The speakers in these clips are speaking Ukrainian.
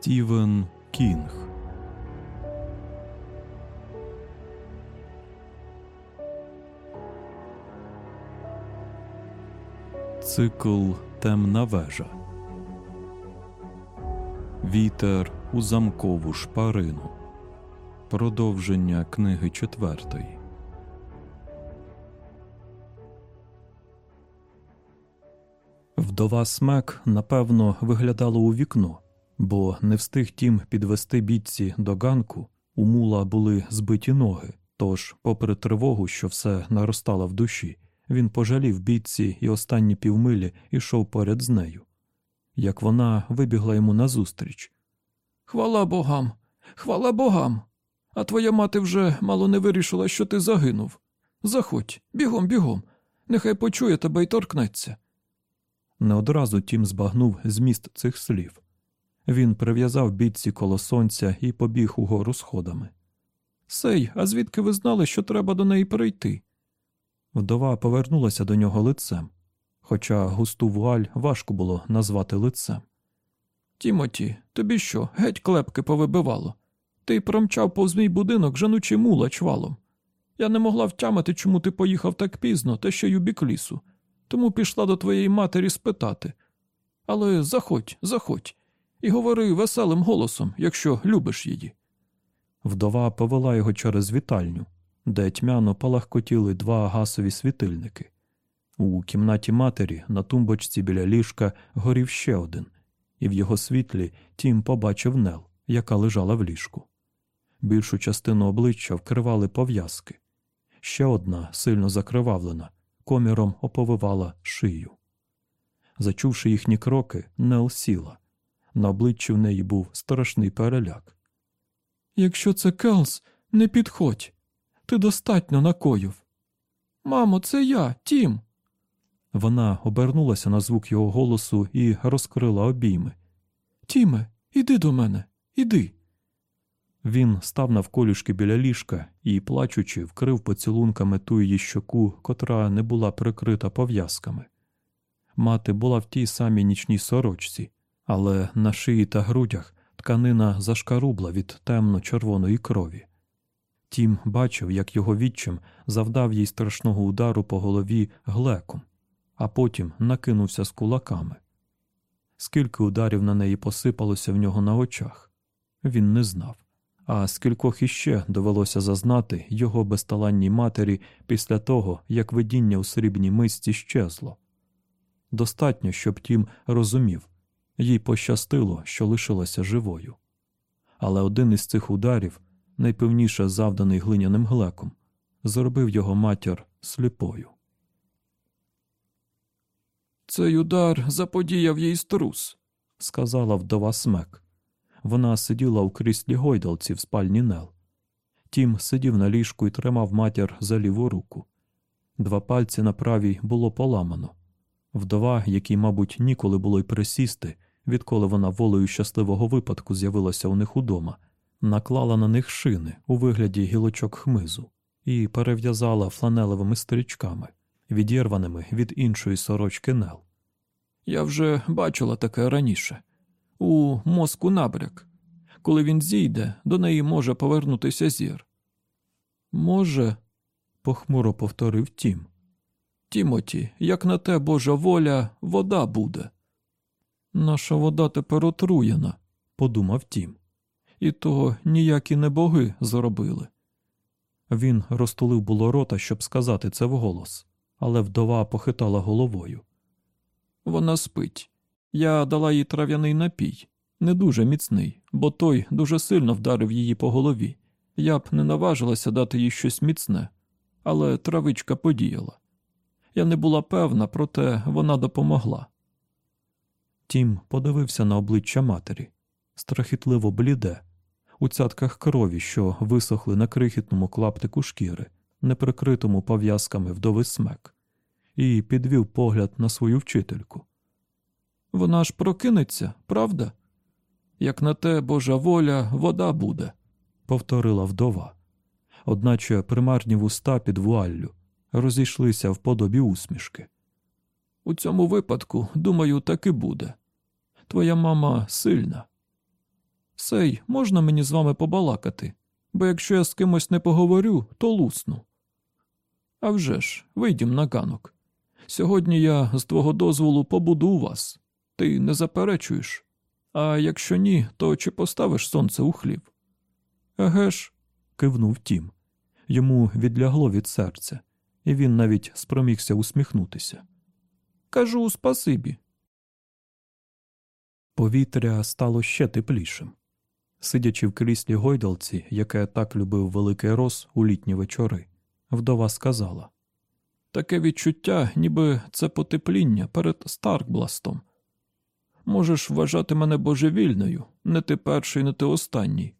Стівен Кінг. Цикл Темна вежа. Вітер у замкову шпарину. Продовження книги четвертої. Вдова смек напевно виглядала у вікно, бо не встиг тім підвести бійці до ганку. У мула були збиті ноги. Тож, попри тривогу, що все наростало в душі, він пожалів бійці і останні півмилі йшов поряд з нею. Як вона вибігла йому назустріч. Хвала богам, хвала богам. А твоя мати вже мало не вирішила, що ти загинув. Заходь, бігом, бігом. Нехай почує тебе й торкнеться. Не одразу тім збагнув зміст цих слів. Він прив'язав бійці коло сонця і побіг угору сходами. Сей, а звідки ви знали, що треба до неї перейти? Вдова повернулася до нього лицем, хоча густу вуаль важко було назвати лицем. Тімоті, тобі що, геть клепки повибивало? Ти промчав повз мій будинок, женучи мула чвалом. Я не могла втямити, чому ти поїхав так пізно, та ще й у бік лісу, тому пішла до твоєї матері спитати. Але заходь, заходь, і говори веселим голосом, якщо любиш її. Вдова повела його через вітальню, де тьмяно палахкотіли два гасові світильники. У кімнаті матері на тумбочці біля ліжка горів ще один, і в його світлі Тім побачив Нел, яка лежала в ліжку. Більшу частину обличчя вкривали пов'язки. Ще одна, сильно закривавлена, коміром оповивала шию. Зачувши їхні кроки, Нел сіла. На обличчі в неї був страшний переляк. Якщо це Келс, не підходь. Ти достатньо накоїв. Мамо, це я, Тім. Вона обернулася на звук його голосу і розкрила обійми. Тіме, іди до мене, іди. Він став навколішки біля ліжка і, плачучи, вкрив поцілунками ту її щоку, котра не була прикрита пов'язками. Мати була в тій самій нічній сорочці, але на шиї та грудях тканина зашкарубла від темно-червоної крові. Тім бачив, як його відчим завдав їй страшного удару по голові глеком, а потім накинувся з кулаками. Скільки ударів на неї посипалося в нього на очах, він не знав, а скількох іще довелося зазнати його безталанній матері після того, як видіння у срібній мисці щезло. Достатньо, щоб тім розумів, їй пощастило, що лишилася живою. Але один із цих ударів, найпевніше завданий глиняним глеком, зробив його матір сліпою. Цей удар заподіяв їй струс, сказала вдова смек. Вона сиділа у кріслі гойдалці в спальні Нел. Тім сидів на ліжку і тримав матір за ліву руку. Два пальці на правій було поламано. Вдова, якій, мабуть, ніколи було й присісти, відколи вона волею щасливого випадку з'явилася у них удома, наклала на них шини у вигляді гілочок хмизу і перев'язала фланелевими стрічками, відірваними від іншої сорочки Нел. Я вже бачила таке раніше у мозку набряк. Коли він зійде, до неї може повернутися зір. Може, похмуро повторив Тім. Тімоті, як на те Божа воля, вода буде. Наша вода тепер отруєна, подумав Тім. І того ніякі не боги зробили. Він розтулив було рота, щоб сказати це вголос, але вдова похитала головою. Вона спить. Я дала їй трав'яний напій, не дуже міцний, бо той дуже сильно вдарив її по голові. Я б не наважилася дати їй щось міцне, але травичка подіяла. Я не була певна, проте вона допомогла. Тім подивився на обличчя матері страхітливо бліде, у цятках крові, що висохли на крихітному клаптику шкіри, неприкритому пов'язками вдови смек, і підвів погляд на свою вчительку. Вона ж прокинеться, правда? Як на те Божа воля, вода буде, повторила вдова, одначе примарні вуста під вуаллю розійшлися в подобі усмішки. У цьому випадку, думаю, так і буде. Твоя мама сильна. Сей, можна мені з вами побалакати? Бо якщо я з кимось не поговорю, то лусну. «А вже ж, вийдім на ганок. Сьогодні я, з твого дозволу, побуду у вас. Ти не заперечуєш? А якщо ні, то чи поставиш сонце у хлів? Еге ж, кивнув тім. Йому відлягло від серця, і він навіть спромігся усміхнутися. Кажу спасибі. Повітря стало ще теплішим. Сидячи в кріслі гойдалці, яке так любив великий роз у літні вечори, вдова сказала Таке відчуття, ніби це потепління перед Старкбластом. Можеш вважати мене божевільною, не ти перший, не ти останній,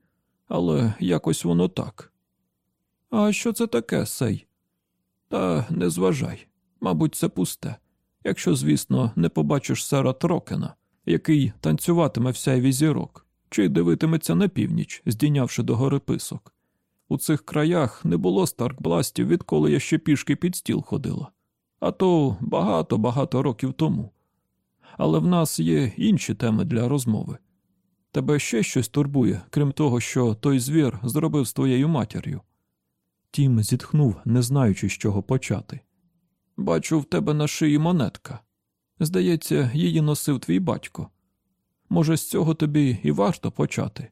але якось воно так. А що це таке, сей? Та не зважай. Мабуть, це пусте. Якщо, звісно, не побачиш сера Трокена, який танцюватиме в сяйві зірок, чи дивитиметься на північ, здійнявши до гори писок. У цих краях не було старкбластів, відколи я ще пішки під стіл ходила, а то багато-багато років тому. Але в нас є інші теми для розмови. Тебе ще щось турбує, крім того, що той звір зробив з твоєю матір'ю. Тім зітхнув, не знаючи, з чого почати. Бачу в тебе на шиї монетка. Здається, її носив твій батько. Може, з цього тобі і варто почати.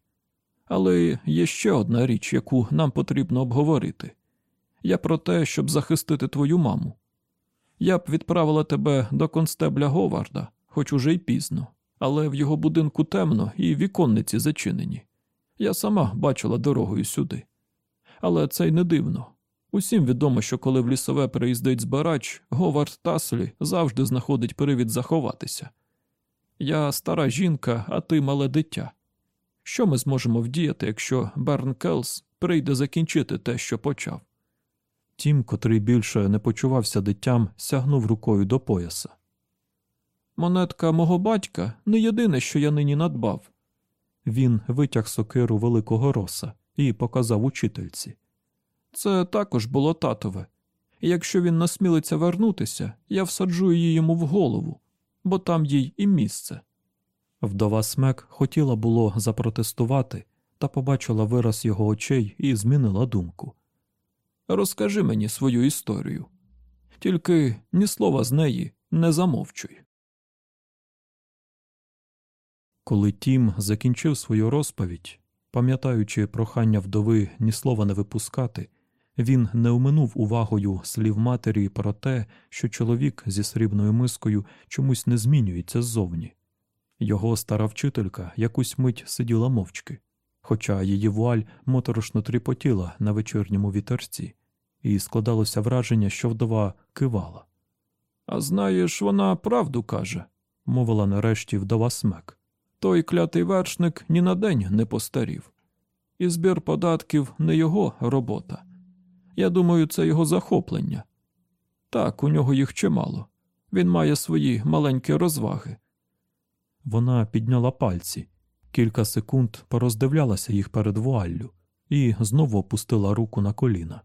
Але є ще одна річ, яку нам потрібно обговорити. Я про те, щоб захистити твою маму. Я б відправила тебе до констебля Говарда, хоч уже й пізно, але в його будинку темно і віконниці зачинені. Я сама бачила дорогою сюди. Але це й не дивно. Усім відомо, що коли в лісове приїздить збирач, Говард Таслі завжди знаходить привід заховатися. Я стара жінка, а ти мале дитя. Що ми зможемо вдіяти, якщо Берн Келс прийде закінчити те, що почав? Тім, котрий більше не почувався дитям, сягнув рукою до пояса. Монетка мого батька не єдине, що я нині надбав. Він витяг сокиру великого роса і показав учительці. Це також було татове, якщо він насмілиться вернутися, я всаджу її йому в голову, бо там їй і місце. Вдова смек хотіла було запротестувати, та побачила вираз його очей і змінила думку. Розкажи мені свою історію, тільки ні слова з неї не замовчуй. Коли Тім закінчив свою розповідь, пам'ятаючи прохання вдови ні слова не випускати, він не оминув увагою слів матері про те, що чоловік зі срібною мискою чомусь не змінюється ззовні. Його стара вчителька якусь мить сиділа мовчки, хоча її вуаль моторошно тріпотіла на вечірньому вітерці, і складалося враження, що вдова кивала. А знаєш, вона правду каже, мовила нарешті вдова смек. Той клятий вершник ні на день не постарів, і збір податків не його робота. Я думаю, це його захоплення. Так, у нього їх чимало. Він має свої маленькі розваги. Вона підняла пальці, кілька секунд пороздивлялася їх перед вуаллю і знову опустила руку на коліна.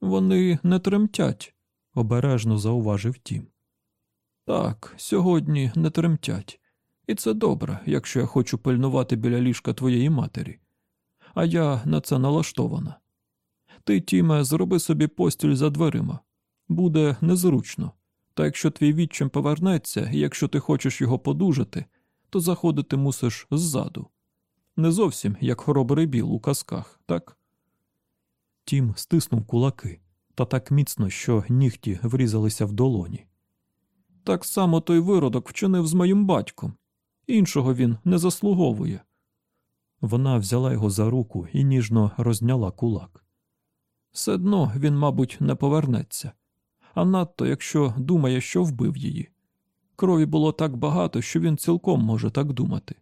Вони не тремтять, обережно зауважив тім. Так, сьогодні не тремтять, і це добре, якщо я хочу пильнувати біля ліжка твоєї матері. А я на це налаштована. Ти, Тіме, зроби собі постіль за дверима. Буде незручно. Та якщо твій відчим повернеться, і якщо ти хочеш його подужати, то заходити мусиш ззаду. Не зовсім як хоробрий біл у казках, так? Тім стиснув кулаки та так міцно, що нігті врізалися в долоні. Так само той виродок вчинив з моїм батьком. Іншого він не заслуговує. Вона взяла його за руку і ніжно розняла кулак. Все одно він, мабуть, не повернеться, а надто якщо думає, що вбив її. Крові було так багато, що він цілком може так думати.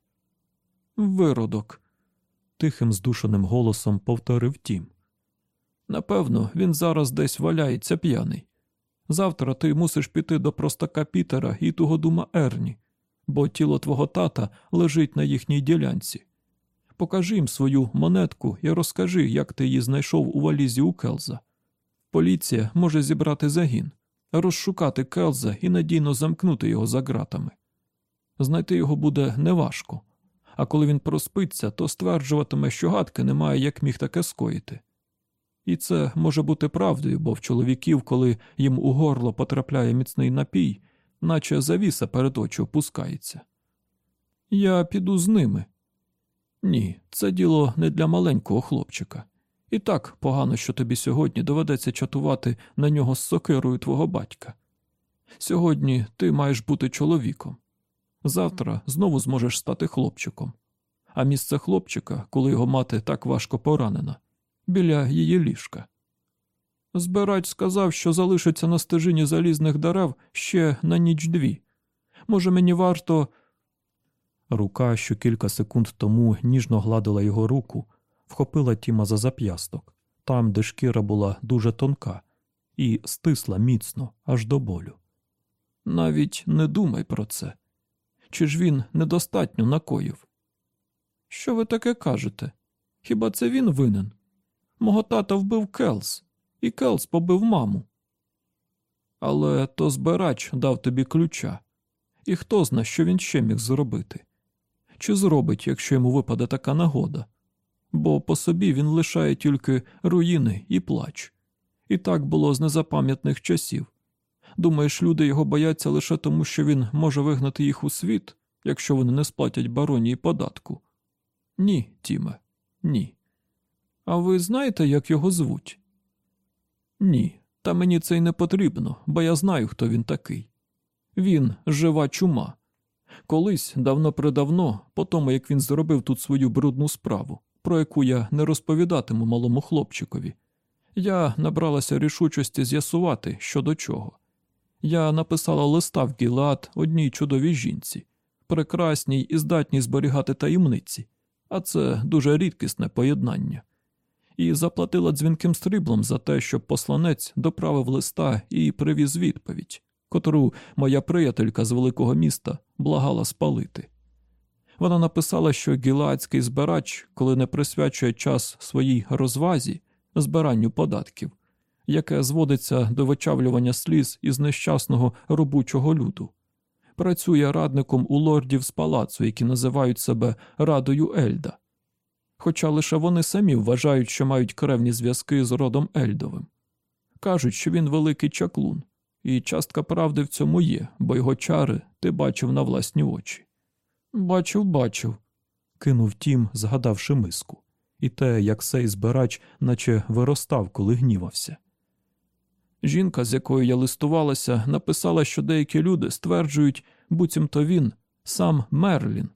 Виродок, тихим здушеним голосом повторив тім. Напевно, він зараз десь валяється п'яний. Завтра ти мусиш піти до простака Пітера і тугодума Ерні, бо тіло твого тата лежить на їхній ділянці. Покажи їм свою монетку і розкажи, як ти її знайшов у валізі у Келза. Поліція може зібрати загін, розшукати Келза і надійно замкнути його за ґратами. Знайти його буде неважко, а коли він проспиться, то стверджуватиме, що гадки немає, як міг таке скоїти. І це може бути правдою, бо в чоловіків, коли їм у горло потрапляє міцний напій, наче завіса перед очі опускається. Я піду з ними. Ні, це діло не для маленького хлопчика. І так погано, що тобі сьогодні доведеться чатувати на нього з сокирою твого батька. Сьогодні ти маєш бути чоловіком. Завтра знову зможеш стати хлопчиком. А місце хлопчика, коли його мати так важко поранена, біля її ліжка. Збирач сказав, що залишиться на стежині залізних дерев ще на ніч дві. Може, мені варто. Рука, що кілька секунд тому ніжно гладила його руку, вхопила Тіма за зап'ясток, там, де шкіра була дуже тонка, і стисла міцно, аж до болю. Навіть не думай про це. Чи ж він недостатньо накоїв? Що ви таке кажете? Хіба це він винен? Мого тата вбив Келс, і Келс побив маму. Але то збирач дав тобі ключа, і хто зна, що він ще міг зробити? Чи зробить, якщо йому випаде така нагода? Бо по собі він лишає тільки руїни і плач. І так було з незапам'ятних часів. Думаєш, люди його бояться лише тому, що він може вигнати їх у світ, якщо вони не сплатять баронії податку? Ні, Тіме, ні. А ви знаєте, як його звуть? Ні, та мені це й не потрібно, бо я знаю, хто він такий. Він жива чума. Колись, давно-предавно, по тому, як він зробив тут свою брудну справу, про яку я не розповідатиму малому хлопчикові, я набралася рішучості з'ясувати, що до чого. Я написала листа в Гілад одній чудовій жінці, прекрасній і здатній зберігати таємниці, а це дуже рідкісне поєднання, і заплатила дзвінким сріблом за те, щоб посланець доправив листа і привіз відповідь, котру моя приятелька з великого міста благала спалити. Вона написала, що гіладський збирач, коли не присвячує час своїй розвазі, збиранню податків, яке зводиться до вичавлювання сліз із нещасного робочого люду. Працює радником у лордів з палацу, які називають себе Радою Ельда. Хоча лише вони самі вважають, що мають кревні зв'язки з родом Ельдовим. Кажуть, що він великий чаклун, і частка правди в цьому є, бо його чари ти бачив на власні очі. Бачив, бачив, кинув Тім, згадавши миску, і те, як сей збирач, наче виростав, коли гнівався. Жінка, з якою я листувалася, написала, що деякі люди стверджують, буцімто він сам Мерлін,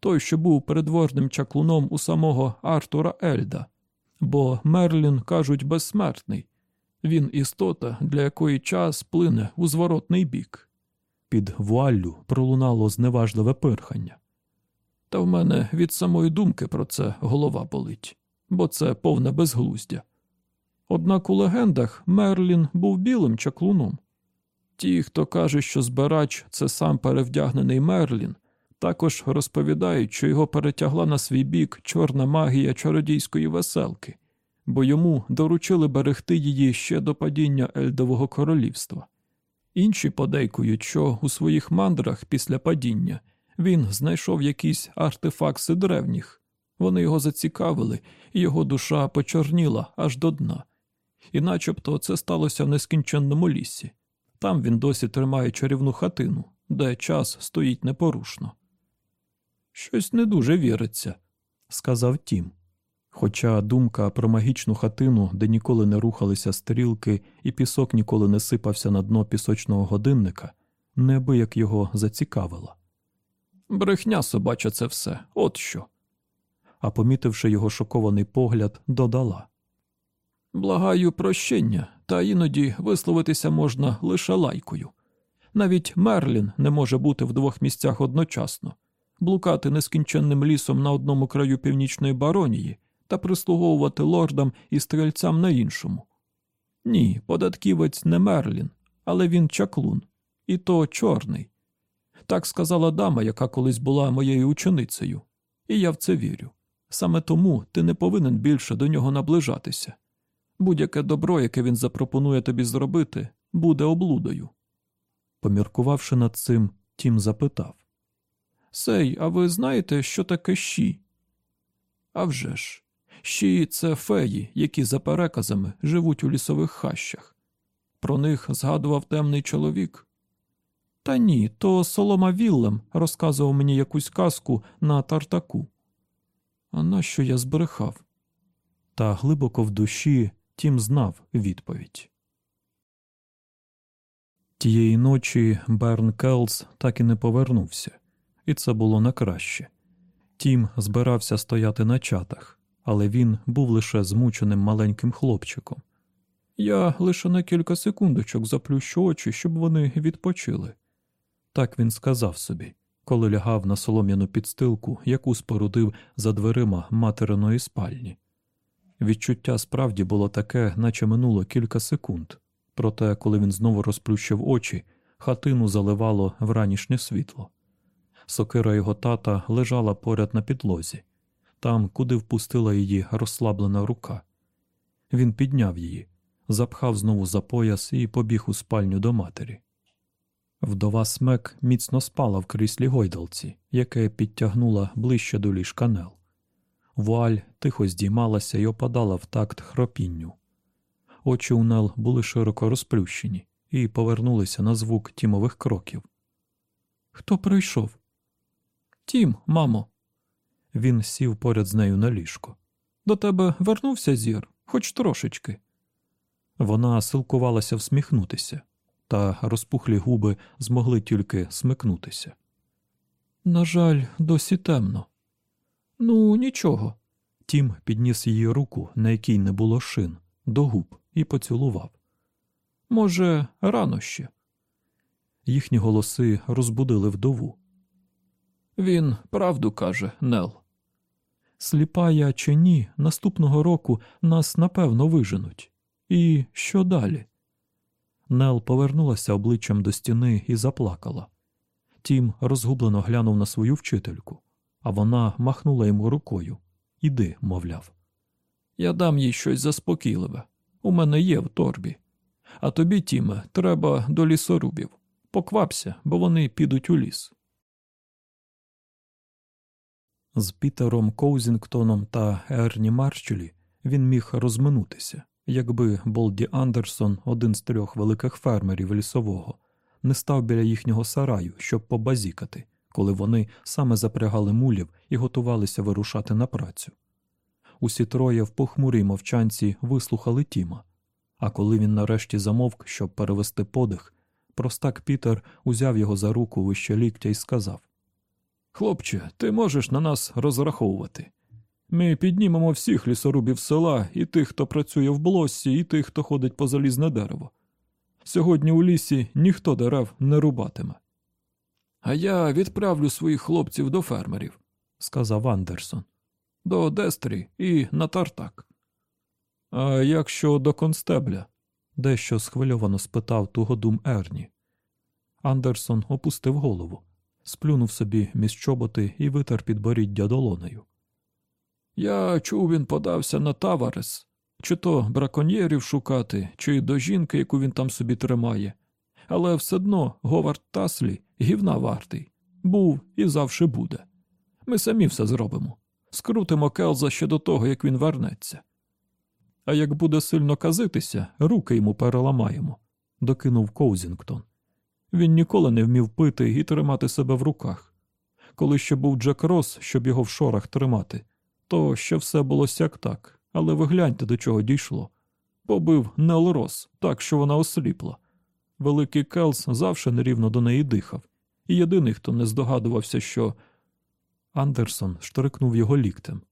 той, що був передворним чаклуном у самого Артура Ельда, бо Мерлін, кажуть, безсмертний. Він істота, для якої час плине у зворотний бік. Під вуаллю пролунало зневажливе пирхання. Та в мене від самої думки про це голова болить, бо це повне безглуздя. Однак у легендах Мерлін був білим чаклуном. Ті, хто каже, що збирач це сам перевдягнений Мерлін, також розповідають, що його перетягла на свій бік чорна магія чародійської веселки, бо йому доручили берегти її ще до падіння Ельдового королівства. Інші подейкують, що у своїх мандрах після падіння він знайшов якісь артефакти древніх. Вони його зацікавили, і його душа почорніла аж до дна. І начебто це сталося в нескінченному лісі. Там він досі тримає чарівну хатину, де час стоїть непорушно. Щось не дуже віриться, сказав Тім. Хоча думка про магічну хатину, де ніколи не рухалися стрілки і пісок ніколи не сипався на дно пісочного годинника, неабияк його зацікавила. Брехня собача це все, от що. А помітивши його шокований погляд, додала Благаю прощення, та іноді висловитися можна лише лайкою. Навіть Мерлін не може бути в двох місцях одночасно, блукати нескінченним лісом на одному краю північної баронії та прислуговувати лордам і стрільцям на іншому. Ні, податківець не Мерлін, але він чаклун, і то чорний. Так сказала дама, яка колись була моєю ученицею, і я в це вірю. Саме тому ти не повинен більше до нього наближатися. Будь-яке добро, яке він запропонує тобі зробити, буде облудою. Поміркувавши над цим, Тім запитав Сей, а ви знаєте, що таке щі? «Авжеж, ші це феї, які за переказами живуть у лісових хащах. Про них згадував темний чоловік. Та ні, то Солома Віллем розказував мені якусь казку на тартаку. А нащо я збрехав? Та глибоко в душі Тім знав відповідь. Тієї ночі Берн Келс так і не повернувся, і це було на краще. Тім збирався стояти на чатах, але він був лише змученим маленьким хлопчиком. Я лише на кілька секундочок заплющу очі, щоб вони відпочили. Так він сказав собі, коли лягав на солом'яну підстилку, яку спорудив за дверима материної спальні. Відчуття справді було таке, наче минуло кілька секунд, проте, коли він знову розплющив очі, хатину заливало вранішнє світло. Сокира його тата лежала поряд на підлозі, там, куди впустила її розслаблена рука. Він підняв її, запхав знову за пояс і побіг у спальню до матері. Вдова смек міцно спала в кріслі гойдалці, яке підтягнула ближче до ліжка Нел. Вуаль тихо здіймалася і опадала в такт хропінню. Очі у Нел були широко розплющені і повернулися на звук тімових кроків. Хто прийшов? Тім, мамо. Він сів поряд з нею на ліжко. До тебе вернувся зір, хоч трошечки. Вона силкувалася всміхнутися, та розпухлі губи змогли тільки смикнутися. На жаль, досі темно. Ну, нічого. Тім підніс її руку, на якій не було шин, до губ і поцілував. Може, рано ще. Їхні голоси розбудили вдову. Він правду каже, Нел. Сліпа я чи ні, наступного року нас напевно виженуть. І що далі? Нел повернулася обличчям до стіни і заплакала. Тім розгублено глянув на свою вчительку, а вона махнула йому рукою. Іди, мовляв. Я дам їй щось заспокійливе. У мене є в торбі. А тобі, Тіме, треба до лісорубів. Поквапся, бо вони підуть у ліс. З Пітером Коузінгтоном та Ерні Марщелі він міг розминутися, якби Болді Андерсон, один з трьох великих фермерів лісового, не став біля їхнього сараю, щоб побазікати, коли вони саме запрягали мулів і готувалися вирушати на працю. Усі троє в похмурій мовчанці вислухали Тіма, а коли він нарешті замовк, щоб перевести подих, простак Пітер узяв його за руку вище ліктя і сказав Хлопче, ти можеш на нас розраховувати. Ми піднімемо всіх лісорубів села, і тих, хто працює в блоссі, і тих, хто ходить по залізне дерево. Сьогодні у лісі ніхто дерев не рубатиме. А я відправлю своїх хлопців до фермерів, сказав Андерсон. До Дестрі і на тартак. А якщо до констебля? дещо схвильовано спитав тугодум Ерні. Андерсон опустив голову, сплюнув собі між чоботи і витер підборіддя долонею. Я чув, він подався на Таварес, чи то браконьєрів шукати, чи до жінки, яку він там собі тримає. Але все одно Говард Таслі гівна вартий. Був і завше буде. Ми самі все зробимо. Скрутимо Келза ще до того, як він вернеться. А як буде сильно казитися, руки йому переламаємо, докинув Коузінгтон. Він ніколи не вмів пити і тримати себе в руках. Коли ще був Джек Рос, щоб його в шорах тримати, то ще все було сяк так, але ви гляньте, до чого дійшло. Побив Нел Рос, так що вона осліпла. Великий Келс завше нерівно до неї дихав, і єдиний, хто не здогадувався, що. Андерсон штрикнув його ліктем,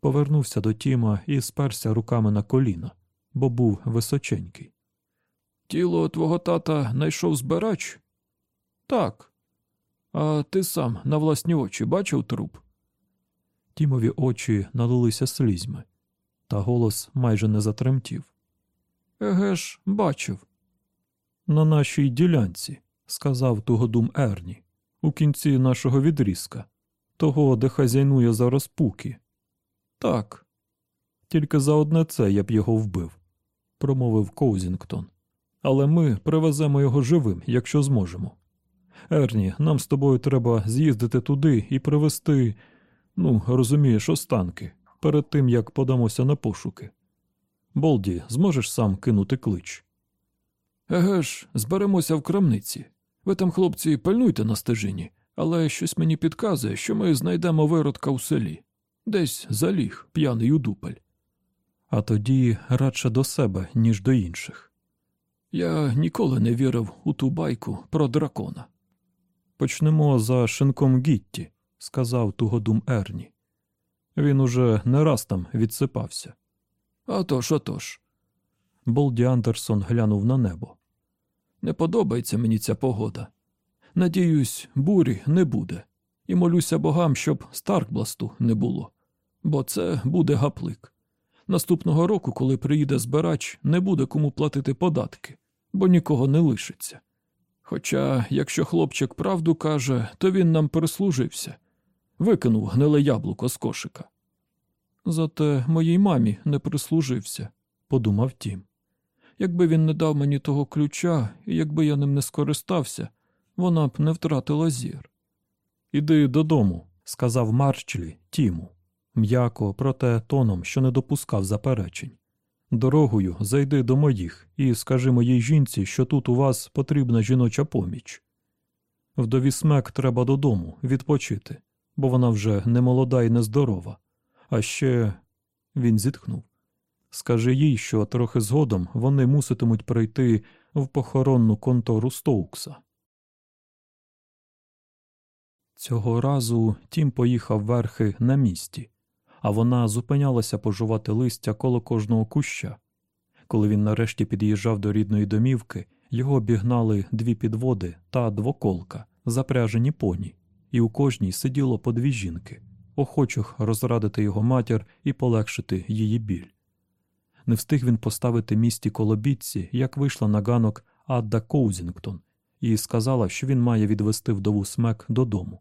повернувся до Тіма і сперся руками на коліна, бо був височенький. Тіло твого тата знайшов збирач? Так. А ти сам на власні очі бачив труп? Тімові очі налилися слізьми, та голос майже не затремтів. Еге ж, бачив. На нашій ділянці, сказав тугодум Ерні, у кінці нашого відрізка, того, де хазяйнує за розпуки. Так, тільки за одне це я б його вбив, промовив Коузінгтон. Але ми привеземо його живим, якщо зможемо. Ерні, нам з тобою треба з'їздити туди і привезти, ну, розумієш, останки, перед тим як подамося на пошуки. Болді, зможеш сам кинути клич? Еге ж, зберемося в крамниці. Ви там, хлопці, пильнуйте на стежині, але щось мені підказує, що ми знайдемо виродка у селі. Десь заліг, п'яний у дупель. А тоді радше до себе, ніж до інших. Я ніколи не вірив у ту байку про дракона. Почнемо за шинком Гітті, сказав тугодум Ерні. Він уже не раз там відсипався. А тож, отож. Болді Андерсон глянув на небо. Не подобається мені ця погода. Надіюсь, бурі не буде, і молюся богам, щоб Старкбласту не було, бо це буде гаплик. Наступного року, коли приїде збирач, не буде кому платити податки, бо нікого не лишиться. Хоча, якщо хлопчик правду каже, то він нам прислужився, викинув гниле яблуко з кошика. Зате моїй мамі не прислужився, подумав Тім. Якби він не дав мені того ключа, і якби я ним не скористався, вона б не втратила зір. Іди додому, сказав Марчлі Тіму, м'яко, проте тоном, що не допускав заперечень. Дорогою зайди до моїх і скажи моїй жінці, що тут у вас потрібна жіноча поміч. Вдові смек треба додому відпочити, бо вона вже не молода і нездорова. А ще він зітхнув. Скажи їй, що трохи згодом вони муситимуть прийти в похоронну контору Стоукса. Цього разу Тім поїхав верхи на місті, а вона зупинялася пожувати листя коло кожного куща. Коли він нарешті під'їжджав до рідної домівки, його обігнали дві підводи та двоколка, запряжені поні, і у кожній сиділо по дві жінки, охочих розрадити його матір і полегшити її біль. Не встиг він поставити місті колобітці, як вийшла на ганок Адда Коузінгтон, і сказала, що він має відвести вдову смек додому.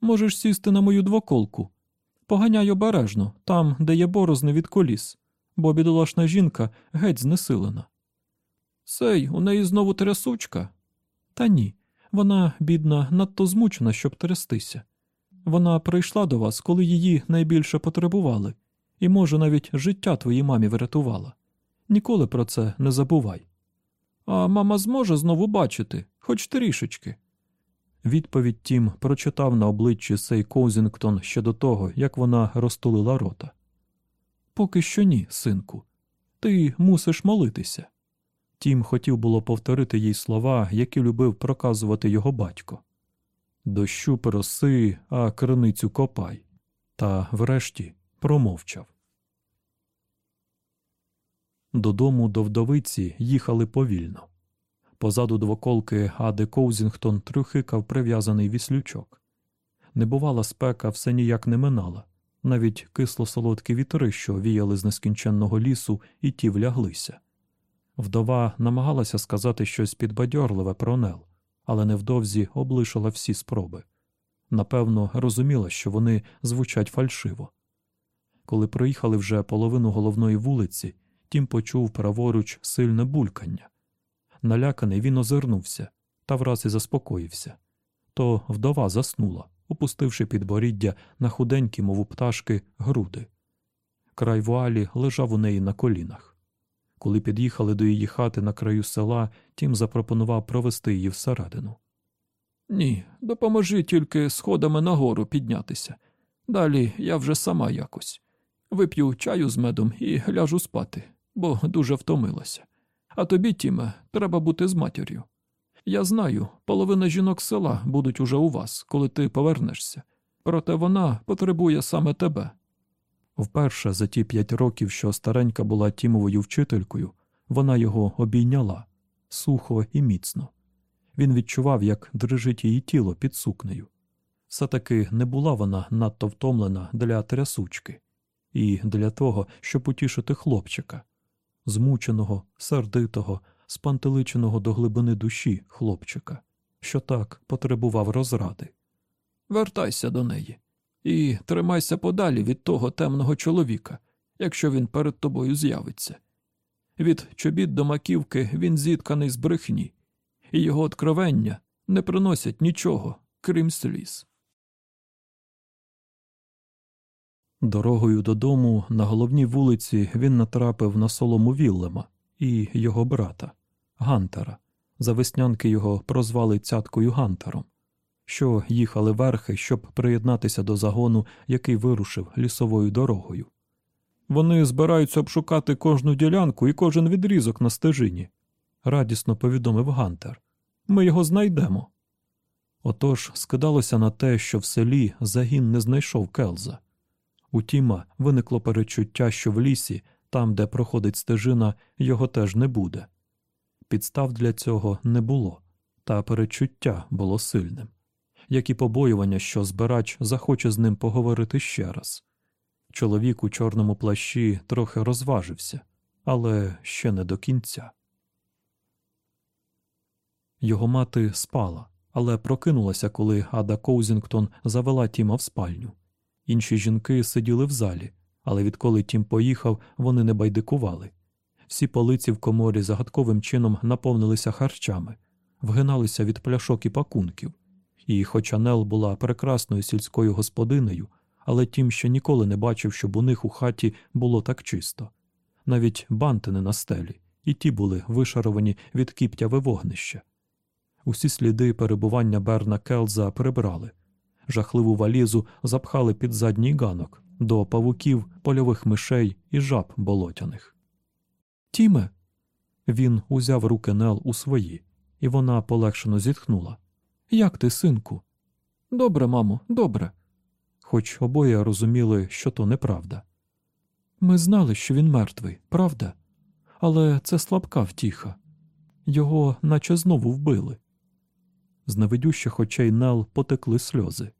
Можеш сісти на мою двоколку. Поганяй обережно, там, де є борозни від коліс, бо бідолашна жінка геть знесилена. Сей, у неї знову трясучка. Та ні, вона, бідна, надто змучена, щоб трястися. Вона прийшла до вас, коли її найбільше потребували, і, може, навіть життя твоїй мамі врятувала. Ніколи про це не забувай. А мама зможе знову бачити, хоч трішечки. Відповідь Тім прочитав на обличчі Сей Коузінгтон ще до того, як вона розтулила рота. Поки що ні, синку. Ти мусиш молитися. Тім хотів було повторити їй слова, які любив проказувати його батько дощу проси, а криницю копай. Та врешті промовчав. Додому до вдовиці їхали повільно. Позаду двоколки Ади Коузінгтон трюхикав прив'язаний віслючок. Небувала спека все ніяк не минала, навіть кисло солодкі вітри, що віяли з нескінченного лісу, і ті вляглися. Вдова намагалася сказати щось підбадьорливе про Нел, але невдовзі облишила всі спроби. Напевно, розуміла, що вони звучать фальшиво. Коли проїхали вже половину головної вулиці, Тім почув праворуч сильне булькання. Наляканий він озирнувся та враз і заспокоївся. То вдова заснула, опустивши підборіддя на худенькі, мов у пташки, груди. Край вуалі лежав у неї на колінах. Коли під'їхали до її хати на краю села, Тім запропонував провести її всередину. Ні, допоможи тільки сходами нагору піднятися. Далі я вже сама якось. Вип'ю чаю з медом і ляжу спати, бо дуже втомилася. А тобі, Тіме, треба бути з матір'ю. Я знаю, половина жінок села будуть уже у вас, коли ти повернешся, проте вона потребує саме тебе. Вперше за ті п'ять років, що старенька була Тімовою вчителькою, вона його обійняла сухо і міцно. Він відчував, як дрижить її тіло під сукнею. Все таки не була вона надто втомлена для трясучки і для того, щоб утішити хлопчика, змученого, сердитого, спантеличеного до глибини душі хлопчика, що так потребував розради. Вертайся до неї і тримайся подалі від того темного чоловіка, якщо він перед тобою з'явиться. Від чобіт до маківки він зітканий з брехні, і його откровення не приносять нічого, крім сліз. Дорогою додому на головній вулиці він натрапив на солому Віллема і його брата Гантера. За веснянки його прозвали цяткою Гантером, що їхали верхи, щоб приєднатися до загону, який вирушив лісовою дорогою. Вони збираються обшукати кожну ділянку і кожен відрізок на стежині, радісно повідомив Гантер. Ми його знайдемо. Отож скидалося на те, що в селі загін не знайшов Келза. У Тіма виникло перечуття, що в лісі, там, де проходить стежина, його теж не буде. Підстав для цього не було, та перечуття було сильним, як і побоювання, що збирач захоче з ним поговорити ще раз. Чоловік у чорному плащі трохи розважився, але ще не до кінця. Його мати спала, але прокинулася, коли Ада Коузінгтон завела Тіма в спальню. Інші жінки сиділи в залі, але відколи Тім поїхав, вони не байдикували. Всі полиці в коморі загадковим чином наповнилися харчами, вгиналися від пляшок і пакунків. І, хоча Нел була прекрасною сільською господинею, але Тім ще ніколи не бачив, щоб у них у хаті було так чисто. Навіть бантини на стелі, і ті були вишаровані від кіптяве вогнища. Усі сліди перебування Берна Келза прибрали, жахливу валізу запхали під задній ганок до павуків, польових мишей і жаб болотяних. Тіме. Він узяв руки Нел у свої, і вона полегшено зітхнула. Як ти, синку? Добре, мамо, добре. Хоч обоє розуміли, що то неправда. Ми знали, що він мертвий, правда? Але це слабка втіха. Його наче знову вбили. З невидющих очей Нел потекли сльози.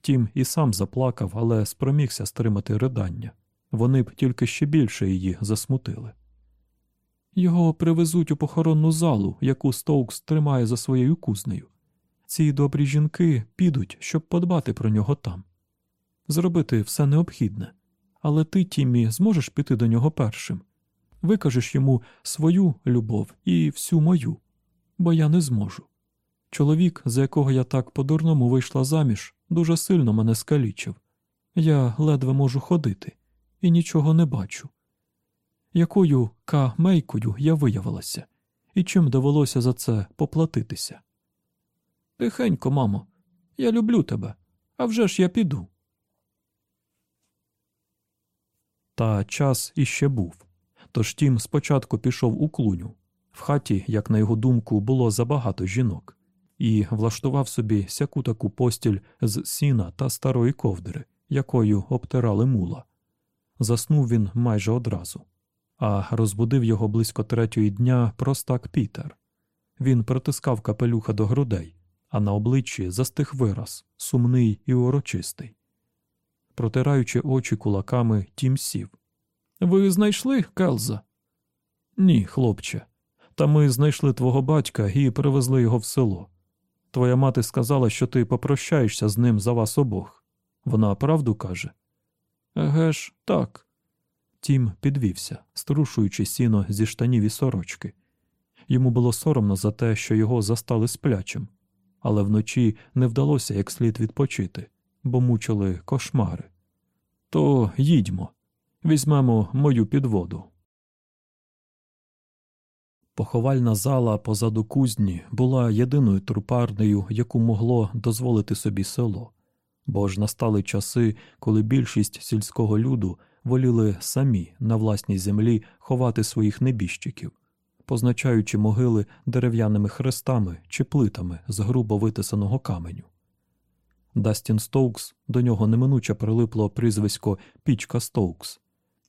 Тім і сам заплакав, але спромігся стримати ридання. Вони б тільки ще більше її засмутили. Його привезуть у похоронну залу, яку Стоукс тримає за своєю кузнею. Ці добрі жінки підуть, щоб подбати про нього там, зробити все необхідне. Але ти, Тіммі, зможеш піти до нього першим. Викажеш йому свою любов і всю мою, бо я не зможу. Чоловік, за якого я так по-дурному вийшла заміж, дуже сильно мене скалічив. Я ледве можу ходити і нічого не бачу. Якою ка-мейкою я виявилася, і чим довелося за це поплатитися? Тихенько, мамо, я люблю тебе, а вже ж я піду. Та час іще був. Тож Тім спочатку пішов у клуню. В хаті, як на його думку, було забагато жінок, і влаштував собі сяку таку постіль з сіна та старої ковдри, якою обтирали мула. Заснув він майже одразу, а розбудив його близько третьої дня простак Пітер. Він притискав капелюха до грудей, а на обличчі застиг вираз, сумний і урочистий. Протираючи очі кулаками, Тім сів. Ви знайшли Келза? Ні, хлопче. Та ми знайшли твого батька і привезли його в село. Твоя мати сказала, що ти попрощаєшся з ним за вас обох. Вона правду каже? Еге ж, так. Тім підвівся, струшуючи сіно зі штанів і сорочки. Йому було соромно за те, що його застали сплячим, але вночі не вдалося як слід відпочити, бо мучили кошмари. То їдьмо, візьмемо мою підводу. Поховальна зала позаду кузні була єдиною трупарнею, яку могло дозволити собі село, бо ж настали часи, коли більшість сільського люду воліли самі на власній землі ховати своїх небіжчиків, позначаючи могили дерев'яними хрестами чи плитами з грубо витисаного каменю. Дастін Стоукс до нього неминуче прилипло прізвисько Пічка Стоукс,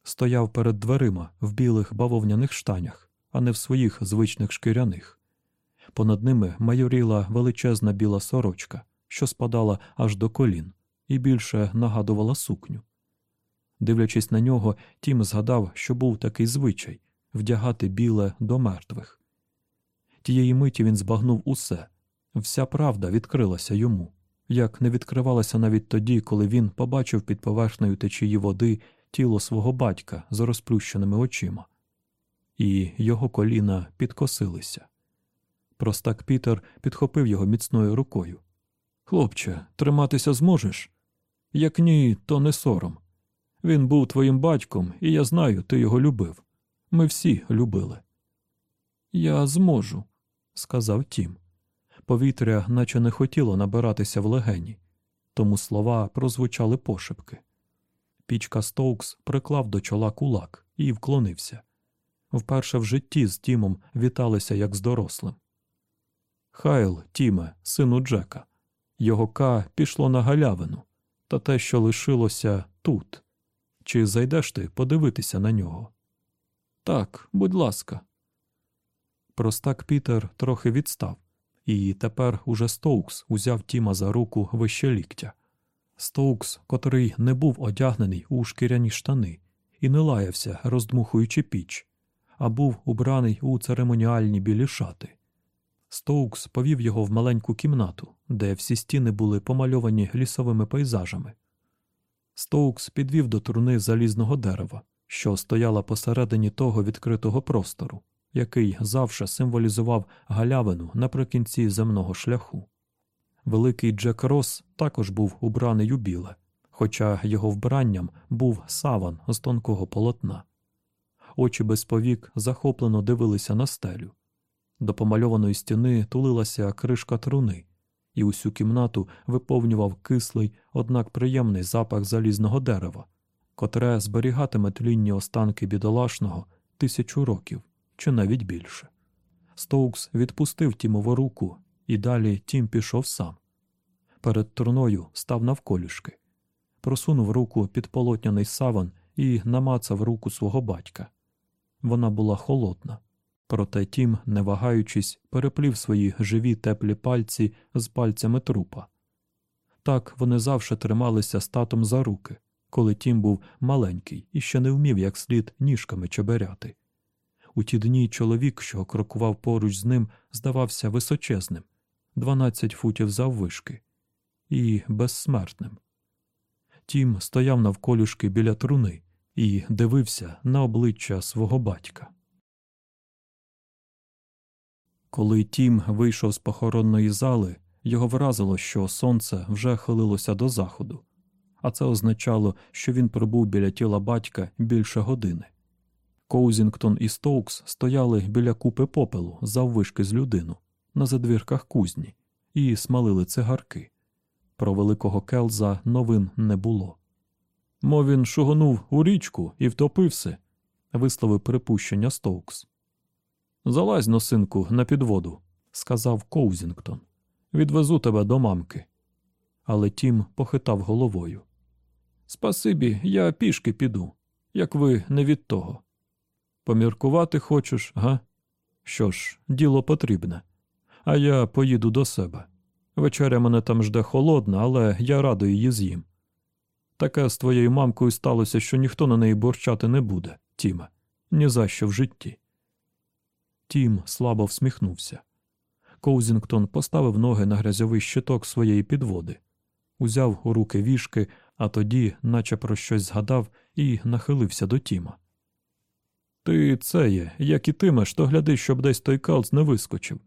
стояв перед дверима в білих бавовняних штанях а не в своїх звичних шкіряних. Понад ними майоріла величезна біла сорочка, що спадала аж до колін, і більше нагадувала сукню. Дивлячись на нього, Тім згадав, що був такий звичай вдягати біле до мертвих. Тієї миті він збагнув усе, вся правда відкрилася йому, як не відкривалася навіть тоді, коли він побачив під поверхнею течії води тіло свого батька з розплющеними очима і його коліна підкосилися. Простак Пітер підхопив його міцною рукою. Хлопче, триматися зможеш? Як ні, то не сором. Він був твоїм батьком, і я знаю, ти його любив. Ми всі любили. Я зможу, сказав Тім. Повітря наче не хотіло набиратися в легені, тому слова прозвучали пошепки. Пічка Стоукс приклав до чола кулак і вклонився. Вперше в житті з Тімом віталися як з дорослим. Хайл, Тіме, сину Джека. Його Ка пішло на галявину, та те, що лишилося тут. Чи зайдеш ти подивитися на нього? Так, будь ласка. Простак Пітер трохи відстав, і тепер уже Стоукс узяв Тіма за руку вище ліктя. Стоукс, котрий не був одягнений у шкіряні штани і не лаявся, роздмухуючи піч, а був убраний у церемоніальні білі шати. Стоукс повів його в маленьку кімнату, де всі стіни були помальовані лісовими пейзажами. Стоукс підвів до труни залізного дерева, що стояла посередині того відкритого простору, який завше символізував галявину наприкінці земного шляху. Великий Джек Рос також був убраний у біле, хоча його вбранням був саван з тонкого полотна. Очі без повік захоплено дивилися на стелю. До помальованої стіни тулилася кришка труни, і усю кімнату виповнював кислий, однак приємний запах залізного дерева, котре зберігатиме тлінні останки бідолашного тисячу років чи навіть більше. Стоукс відпустив Тімову руку, і далі Тім пішов сам. Перед труною став навколішки, просунув руку під полотняний саван і намацав руку свого батька. Вона була холодна. Проте Тім, не вагаючись, переплів свої живі теплі пальці з пальцями трупа. Так вони завжди трималися з татом за руки, коли Тім був маленький і ще не вмів як слід ніжками чеберяти. У ті дні чоловік, що крокував поруч з ним, здавався височезним, 12 футів заввишки, і безсмертним. Тім стояв навколюшки біля труни і дивився на обличчя свого батька. Коли Тім вийшов з похоронної зали, його вразило, що сонце вже хилилося до заходу, а це означало, що він пробув біля тіла батька більше години. Коузінгтон і Стоукс стояли біля купи попелу заввишки з людину на задвірках кузні і смалили цигарки. Про великого Келза новин не було. Мов він шугонув у річку і втопився, висловив припущення Стоукс. Залазь, носинку, на підводу, сказав Коузінгтон. Відвезу тебе до мамки. Але Тім похитав головою. Спасибі, я пішки піду, як ви не від того. Поміркувати хочеш, га? Що ж, діло потрібне. А я поїду до себе. Вечеря мене там жде холодна, але я радо її з'їм. Таке з твоєю мамкою сталося, що ніхто на неї борчати не буде, Тіме, ні за що в житті. Тім слабо всміхнувся. Коузінгтон поставив ноги на грязьовий щиток своєї підводи, узяв у руки вішки, а тоді, наче про щось згадав, і нахилився до Тіма. Ти це є, як і тимеш, то гляди, щоб десь той калц не вискочив.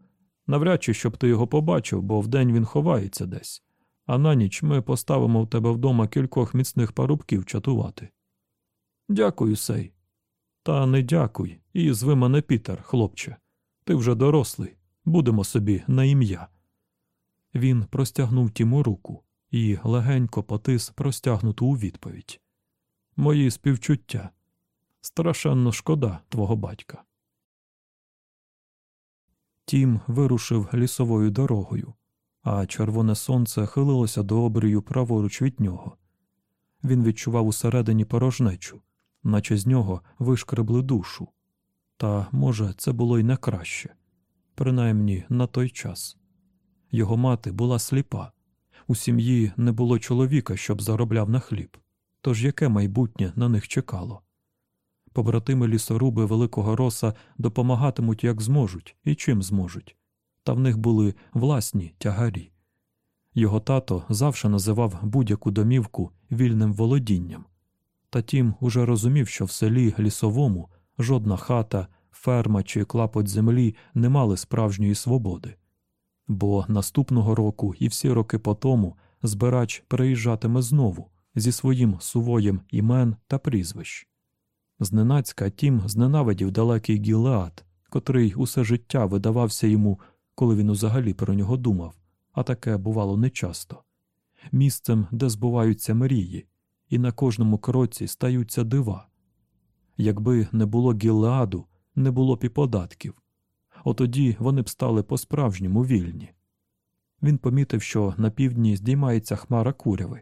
Навряд чи щоб ти його побачив, бо вдень він ховається десь, а на ніч ми поставимо в тебе вдома кількох міцних парубків чатувати. Дякую, сей. Та не дякуй, і зви мене Пітер, хлопче. Ти вже дорослий, будемо собі на ім'я. Він простягнув Тіму руку і легенько потис простягнуту у відповідь. Мої співчуття. Страшенно шкода твого батька. Тім вирушив лісовою дорогою, а червоне сонце хилилося до обрію праворуч від нього. Він відчував усередині порожнечу, наче з нього вишкребли душу. Та, може, це було й не краще, принаймні на той час. Його мати була сліпа, у сім'ї не було чоловіка, щоб заробляв на хліб, тож яке майбутнє на них чекало. Побратими лісоруби Великого Роса допомагатимуть як зможуть і чим зможуть, та в них були власні тягарі. Його тато завше називав будь-яку домівку вільним володінням. Та тім уже розумів, що в селі лісовому жодна хата, ферма чи клапоть землі не мали справжньої свободи. Бо наступного року і всі роки по тому збирач переїжджатиме знову зі своїм сувоєм імен та прізвищ. Зненацька тім зненавидів далекий Гілеад, котрий усе життя видавався йому, коли він узагалі про нього думав, а таке бувало нечасто місцем, де збуваються мрії, і на кожному кроці стаються дива. Якби не було Гілеаду, не було б і податків, отоді вони б стали по-справжньому вільні. Він помітив, що на півдні здіймається хмара куряви.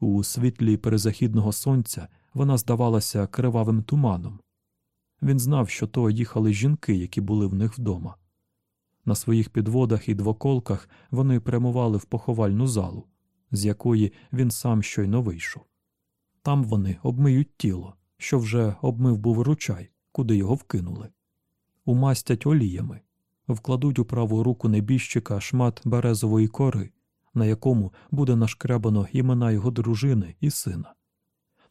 У світлі перезахідного сонця вона здавалася кривавим туманом. Він знав, що то їхали жінки, які були в них вдома. На своїх підводах і двоколках вони прямували в поховальну залу, з якої він сам щойно вийшов. Там вони обмиють тіло, що вже обмив був ручай, куди його вкинули, умастять оліями, вкладуть у праву руку небіжчика шмат березової кори, на якому буде нашкрябано імена його дружини і сина,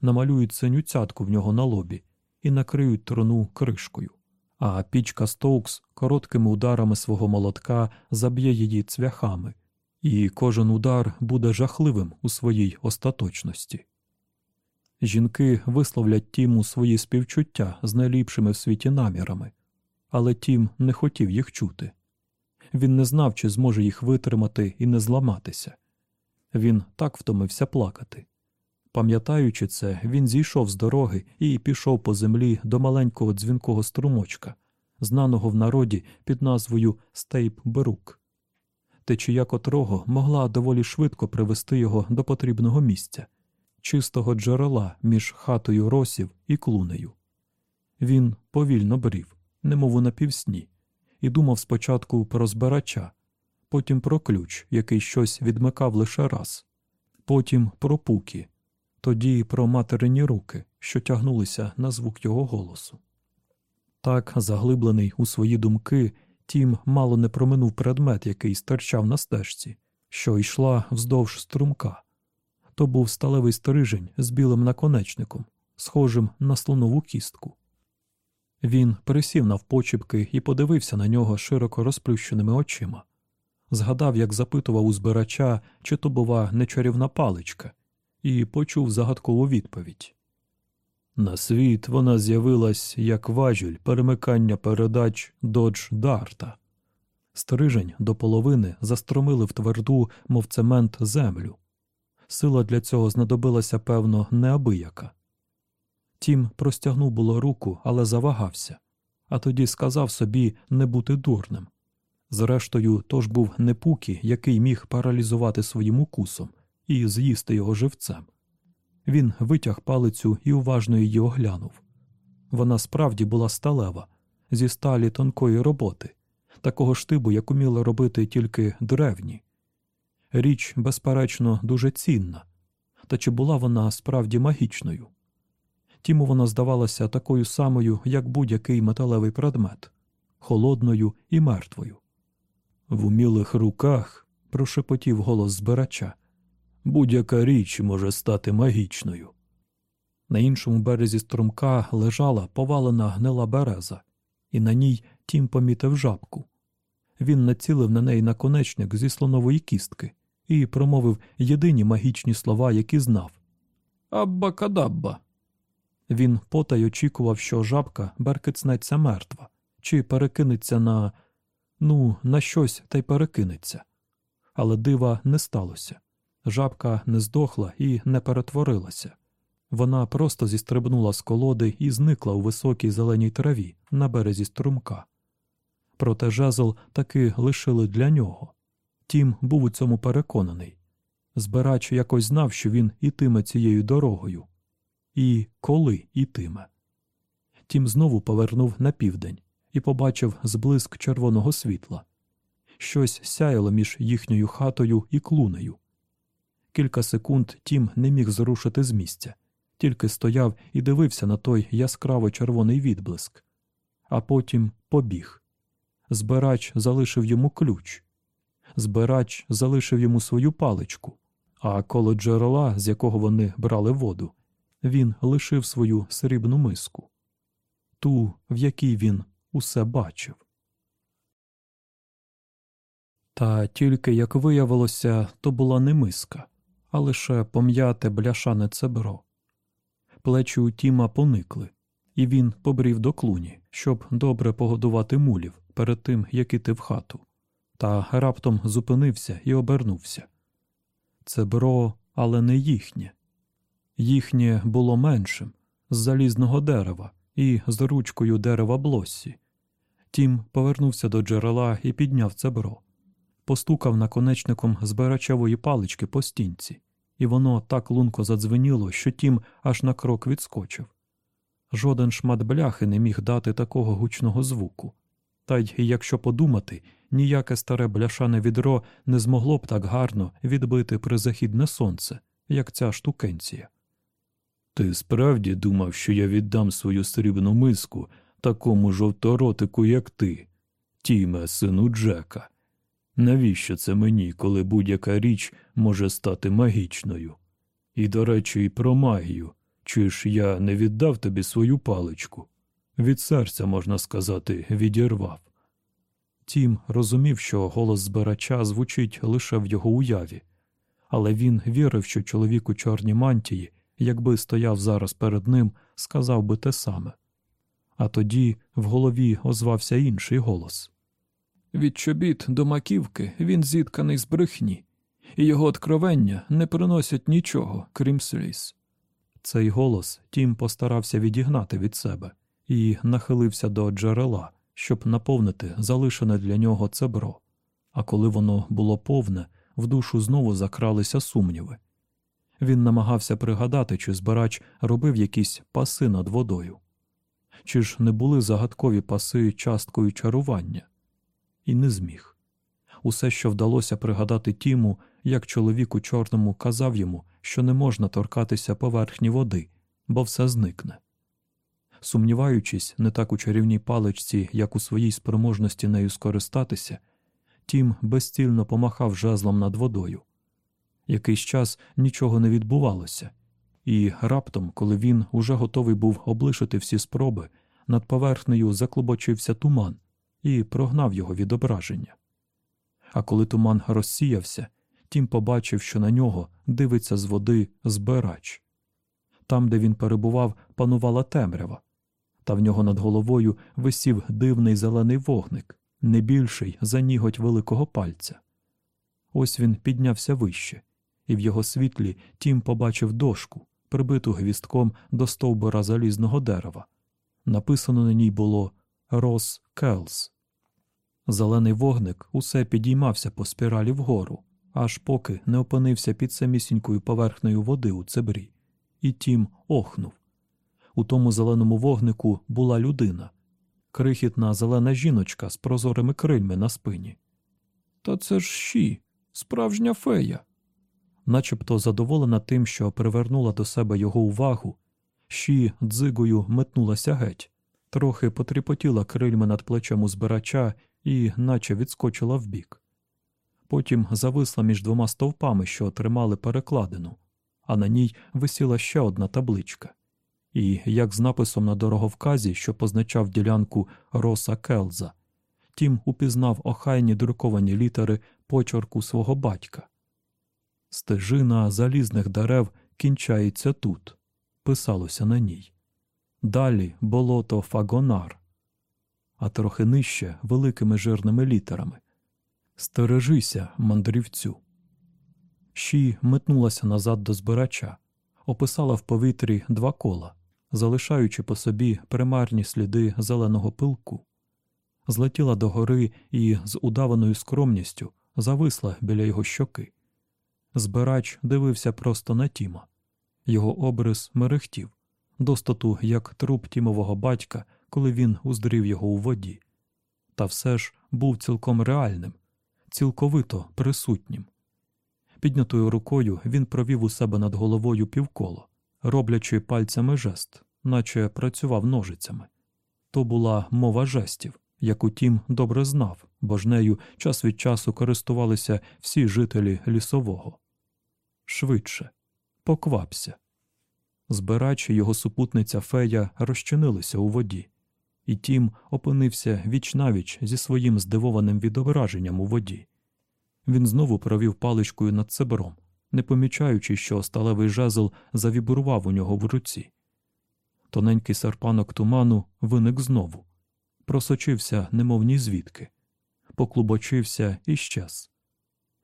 намалюють синю цятку в нього на лобі і накриють трону кришкою, а пічка Стоукс короткими ударами свого молотка заб'є її цвяхами, і кожен удар буде жахливим у своїй остаточності. Жінки висловлять Тіму свої співчуття з найліпшими в світі намірами, але Тім не хотів їх чути. Він не знав, чи зможе їх витримати і не зламатися. Він так втомився плакати. Пам'ятаючи це, він зійшов з дороги і пішов по землі до маленького дзвінкого струмочка, знаного в народі під назвою Стейп Берук, течія котрого могла доволі швидко привести його до потрібного місця, чистого джерела між хатою росів і клунею. Він повільно брів, немов у напівсні, і думав спочатку про збирача, потім про ключ, який щось відмикав лише раз, потім про пуки, тоді про материні руки, що тягнулися на звук його голосу. Так, заглиблений у свої думки, тім мало не проминув предмет, який стирчав на стежці, що йшла вздовж струмка. То був сталевий стрижень з білим наконечником, схожим на слонову кістку. Він присів навпочіпки і подивився на нього широко розплющеними очима. Згадав, як запитував у збирача, чи то, бува, не чарівна паличка, і почув загадкову відповідь. На світ вона з'явилась як важіль перемикання передач додж Дарта. Стрижень до половини застромили в тверду, мов цемент, землю. Сила для цього знадобилася, певно, неабияка. Тім простягнув було руку, але завагався, а тоді сказав собі не бути дурним. Зрештою, то ж був не пукі, який міг паралізувати своїм укусом і з'їсти його живцем. Він витяг палицю і уважно її оглянув. Вона справді була сталева, зі сталі тонкої роботи, такого штибу, як уміли робити тільки древні. Річ, безперечно, дуже цінна, та чи була вона справді магічною? Тіму вона здавалася такою самою, як будь-який металевий предмет, холодною і мертвою. В умілих руках прошепотів голос збирача. Будь-яка річ може стати магічною. На іншому березі струмка лежала повалена гнила береза, і на ній тім помітив жабку. Він націлив на неї наконечник зі слонової кістки і промовив єдині магічні слова, які знав Аббакадабба. Він потай очікував, що жабка беркицнеться мертва, чи перекинеться на ну, на щось та й перекинеться. Але дива не сталося. Жабка не здохла і не перетворилася. Вона просто зістрибнула з колоди і зникла у високій зеленій траві на березі струмка. Проте жезл таки лишили для нього. Тім був у цьому переконаний. Збирач якось знав, що він ітиме цією дорогою. І коли ітиме. Тім знову повернув на південь і побачив зблиск червоного світла. Щось сяяло між їхньою хатою і клунею. Кілька секунд Тім не міг зрушити з місця, тільки стояв і дивився на той яскраво червоний відблиск, а потім побіг. Збирач залишив йому ключ. Збирач залишив йому свою паличку, а коло джерела, з якого вони брали воду, він лишив свою срібну миску, ту, в якій він усе бачив. Та тільки, як виявилося, то була не миска, а лише пом'яте бляшане цебро. Плечі у Тіма поникли, і він побрів до клуні, щоб добре погодувати мулів перед тим, як іти в хату, та раптом зупинився і обернувся. Цебро, але не їхнє. Їхнє було меншим, з залізного дерева і з ручкою дерева блоссі. Тім повернувся до джерела і підняв цебро постукав наконечником збирачевої палички по стінці, і воно так лунко задзвеніло, що тім аж на крок відскочив. Жоден шмат бляхи не міг дати такого гучного звуку. Та й, якщо подумати, ніяке старе бляшане відро не змогло б так гарно відбити призахідне сонце, як ця штукенція. Ти справді думав, що я віддам свою срібну миску такому жовторотику, як ти, Тіме, сину Джека. Навіщо це мені, коли будь-яка річ може стати магічною? І, до речі, і про магію. Чи ж я не віддав тобі свою паличку? Від серця, можна сказати, відірвав. Тім розумів, що голос збирача звучить лише в його уяві, але він вірив, що чоловік у чорній мантії, якби стояв зараз перед ним, сказав би те саме. А тоді в голові озвався інший голос. Від чобіт до маківки він зітканий з брехні, і його откровення не приносять нічого, крім сліз. Цей голос Тім постарався відігнати від себе і нахилився до джерела, щоб наповнити залишене для нього цебро. А коли воно було повне, в душу знову закралися сумніви. Він намагався пригадати, чи збирач робив якісь паси над водою, чи ж не були загадкові паси часткою чарування і не зміг. Усе, що вдалося пригадати Тіму, як чоловік у чорному казав йому, що не можна торкатися поверхні води, бо все зникне. Сумніваючись, не так у чарівній паличці, як у своїй спроможності нею скористатися, Тім безцільно помахав жезлом над водою. Якийсь час нічого не відбувалося, і раптом, коли він уже готовий був облишити всі спроби, над поверхнею заклубочився туман, і прогнав його відображення. А коли туман розсіявся, тім побачив, що на нього дивиться з води збирач. Там, де він перебував, панувала темрява, та в нього над головою висів дивний зелений вогник, не більший за ніготь великого пальця. Ось він піднявся вище, і в його світлі тім побачив дошку, прибиту гвіздком до стовбура залізного дерева. Написано на ній було Рос Келс. Зелений вогник усе підіймався по спіралі вгору, аж поки не опинився під самісінькою поверхнею води у цебрі, і тім охнув. У тому зеленому вогнику була людина, крихітна зелена жіночка з прозорими крильми на спині. Та це ж щі, справжня фея. Начебто задоволена тим, що привернула до себе його увагу, щі дзигою метнулася геть трохи потріпотіла крильми над плечем у збирача і наче відскочила вбік. Потім зависла між двома стовпами, що тримали перекладину, а на ній висіла ще одна табличка. І, як з написом на дороговказі, що позначав ділянку Роса Келза, тім упізнав охайні друковані літери почорку свого батька. Стежина залізних дерев кінчається тут, писалося на ній. Далі болото фагонар, а трохи нижче великими жирними літерами. Стережися, мандрівцю. Щі метнулася назад до збирача, описала в повітрі два кола, залишаючи по собі примарні сліди зеленого пилку, злетіла до гори і з удаваною скромністю зависла біля його щоки. Збирач дивився просто на Тіма, його обрис мерехтів достату як труп тімового батька, коли він уздрів його у воді, та все ж був цілком реальним, цілковито присутнім. Піднятою рукою він провів у себе над головою півколо, роблячи пальцями жест, наче працював ножицями. То була мова жестів, яку тім добре знав, бо ж нею час від часу користувалися всі жителі лісового. Швидше, поквапся. Збирач і його супутниця фея розчинилися у воді. і тім опинився віч-навіч зі своїм здивованим відображенням у воді. Він знову провів паличкою над цебром, не помічаючи, що сталевий жезл завібрував у нього в руці. Тоненький серпанок туману виник знову, просочився, немов ні звідки, поклубочився і щез.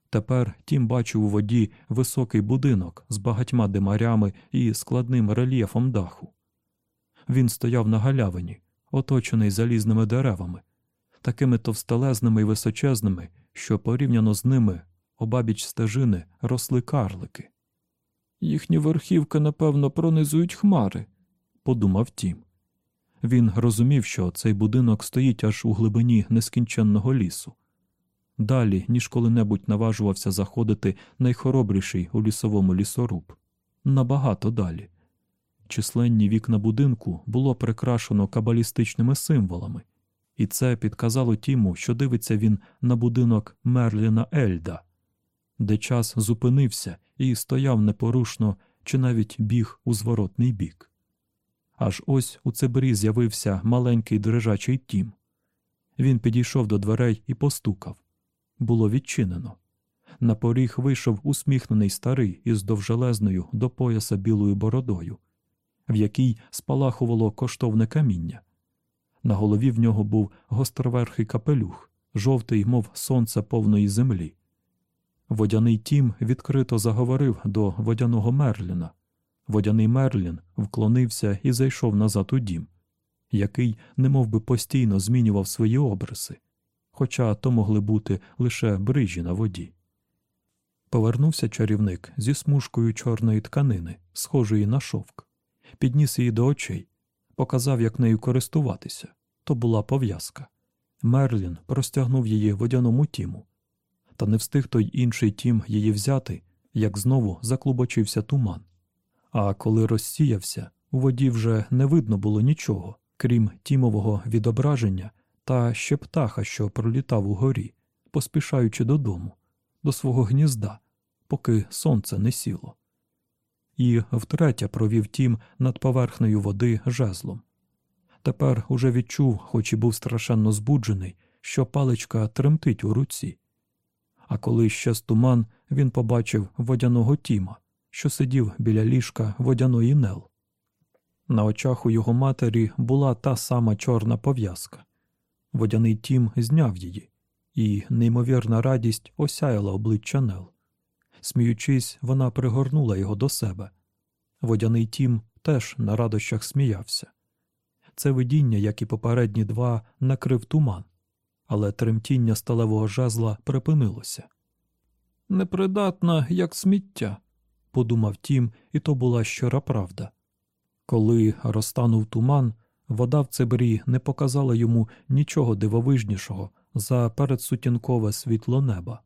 Тепер тім бачив у воді високий будинок з багатьма димарями і складним рельєфом даху. Він стояв на галявині, оточений залізними деревами, такими товстелезними і височезними, що порівняно з ними обабіч стежини росли карлики. Їхні верхівки, напевно, пронизують хмари, подумав тім. Він розумів, що цей будинок стоїть аж у глибині нескінченного лісу. Далі, ніж коли-небудь наважувався заходити найхоробріший у лісовому лісоруб. Набагато далі. Численні вікна будинку було прикрашено кабалістичними символами, і це підказало Тіму, що дивиться він на будинок Мерліна Ельда, де час зупинився і стояв непорушно чи навіть біг у зворотний бік. Аж ось у цебрі з'явився маленький дрижачий тім. Він підійшов до дверей і постукав. Було відчинено. На поріг вийшов усміхнений старий із довжелезною до пояса білою бородою, в якій спалахувало коштовне каміння. На голові в нього був гостроверхий капелюх, жовтий, мов сонце повної землі. Водяний тім відкрито заговорив до водяного Мерліна. Водяний Мерлін вклонився і зайшов назад у дім, який немов би постійно змінював свої обриси, хоча то могли бути лише брижі на воді. Повернувся чарівник зі смужкою чорної тканини, схожої на шовк, підніс її до очей, показав, як нею користуватися. То була пов'язка. Мерлін простягнув її водяному тіму. Та не встиг той інший тім її взяти, як знову заклубочився туман. А коли розсіявся, у воді вже не видно було нічого, крім тімового відображення та ще птаха, що пролітав угорі, поспішаючи додому, до свого гнізда, поки сонце не сіло. І втретє провів тім над поверхнею води жезлом. Тепер уже відчув, хоч і був страшенно збуджений, що паличка тремтить у руці. А коли щез туман, він побачив водяного тіма, що сидів біля ліжка водяної нел. На очах у його матері була та сама чорна пов'язка. Водяний тім зняв її, і неймовірна радість осяяла обличчя Нел. Сміючись, вона пригорнула його до себе. Водяний тім теж на радощах сміявся. Це видіння, як і попередні два, накрив туман, але тремтіння сталевого жезла припинилося. Непридатна, як сміття, подумав тім, і то була щира правда. Коли розтанув туман, вода в цебрі не показала йому нічого дивовижнішого за передсутінкове світло неба.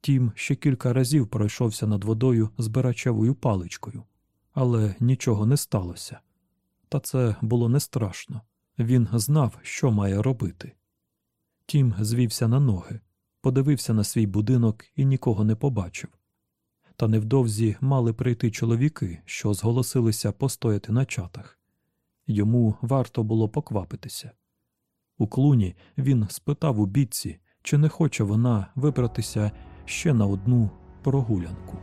Тім ще кілька разів пройшовся над водою збирачевою паличкою, але нічого не сталося. Та це було не страшно він знав, що має робити. Тім звівся на ноги, подивився на свій будинок і нікого не побачив. Та невдовзі мали прийти чоловіки, що зголосилися постояти на чатах. Йому варто було поквапитися. У клуні він спитав у бійці, чи не хоче вона вибратися ще на одну прогулянку.